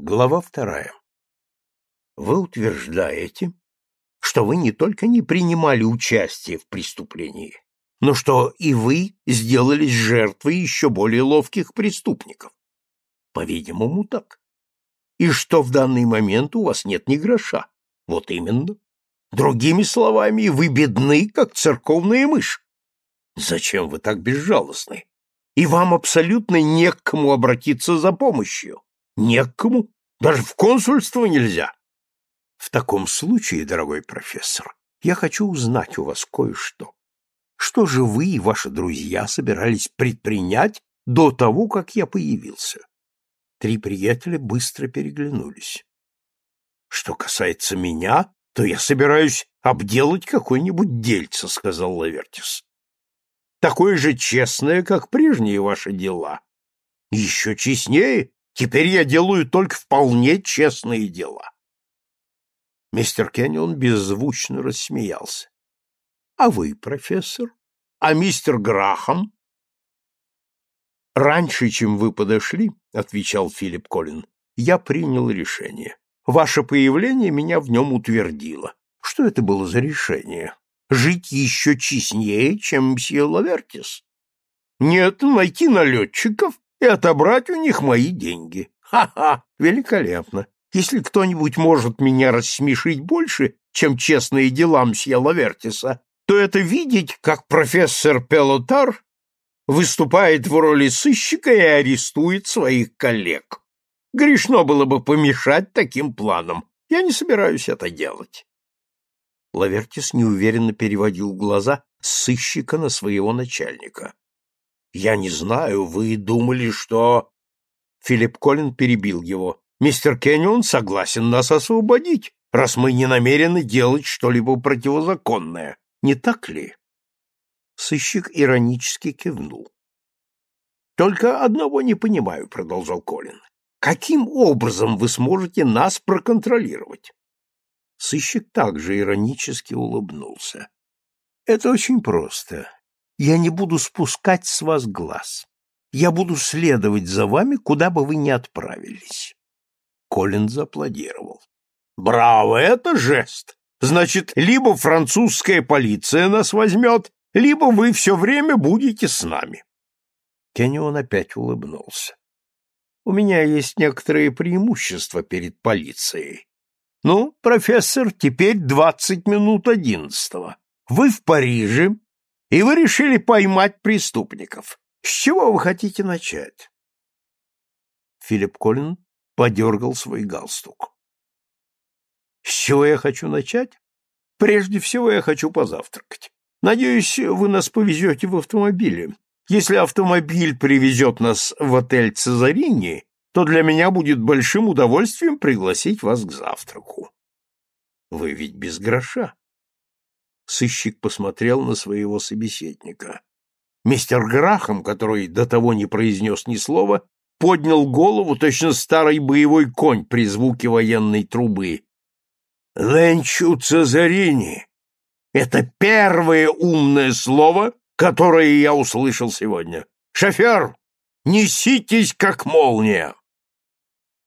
Глава вторая. Вы утверждаете, что вы не только не принимали участие в преступлении, но что и вы сделались жертвой еще более ловких преступников. По-видимому, так. И что в данный момент у вас нет ни гроша. Вот именно. Другими словами, вы бедны, как церковная мышь. Зачем вы так безжалостны? И вам абсолютно не к кому обратиться за помощью. Не к кому. Даже в консульство нельзя. В таком случае, дорогой профессор, я хочу узнать у вас кое-что. Что же вы и ваши друзья собирались предпринять до того, как я появился? Три приятеля быстро переглянулись. Что касается меня, то я собираюсь обделать какое-нибудь дельце, сказал Лавертис. Такое же честное, как прежние ваши дела. Еще честнее Теперь я делаю только вполне честные дела. Мистер Кеннион беззвучно рассмеялся. — А вы, профессор? А мистер Грахам? — Раньше, чем вы подошли, — отвечал Филипп Коллин, — я принял решение. Ваше появление меня в нем утвердило. Что это было за решение? Жить еще честнее, чем мсье Лавертис? Нет, найти налетчиков и отобрать у них мои деньги. Ха-ха, великолепно. Если кто-нибудь может меня рассмешить больше, чем честные дела мсье Лавертиса, то это видеть, как профессор Пелотар выступает в роли сыщика и арестует своих коллег. Грешно было бы помешать таким планам. Я не собираюсь это делать. Лавертис неуверенно переводил глаза сыщика на своего начальника. Я не знаю, вы думали, что...» Филипп Коллин перебил его. «Мистер Кеннион согласен нас освободить, раз мы не намерены делать что-либо противозаконное. Не так ли?» Сыщик иронически кивнул. «Только одного не понимаю», — продолжал Колин. «Каким образом вы сможете нас проконтролировать?» Сыщик также иронически улыбнулся. «Это очень просто. Я не буду спускать с вас глаз. Я буду следовать за вами, куда бы вы ни отправились. Колин зааплодировал. Браво, это жест. Значит, либо французская полиция нас возьмет, либо вы все время будете с нами. Кеннион опять улыбнулся. У меня есть некоторые преимущества перед полицией. Ну, профессор, теперь двадцать минут одиннадцатого. Вы в Париже, и вы решили поймать преступников. С чего вы хотите начать? Филипп Коллин подергал свой галстук. С чего я хочу начать? Прежде всего я хочу позавтракать. Надеюсь, вы нас повезете в автомобиле. Если автомобиль привезет нас в отель Цезарини, то для меня будет большим удовольствием пригласить вас к завтраку. Вы ведь без гроша. Сыщик посмотрел на своего собеседника. Мистер Грахам, который до того не произнес ни слова, поднял голову, точно старый боевой конь при звуке военной трубы. «Ленчу Цезарини» — это первое умное слово, которое я услышал сегодня. «Шофер, неситесь, как молния!»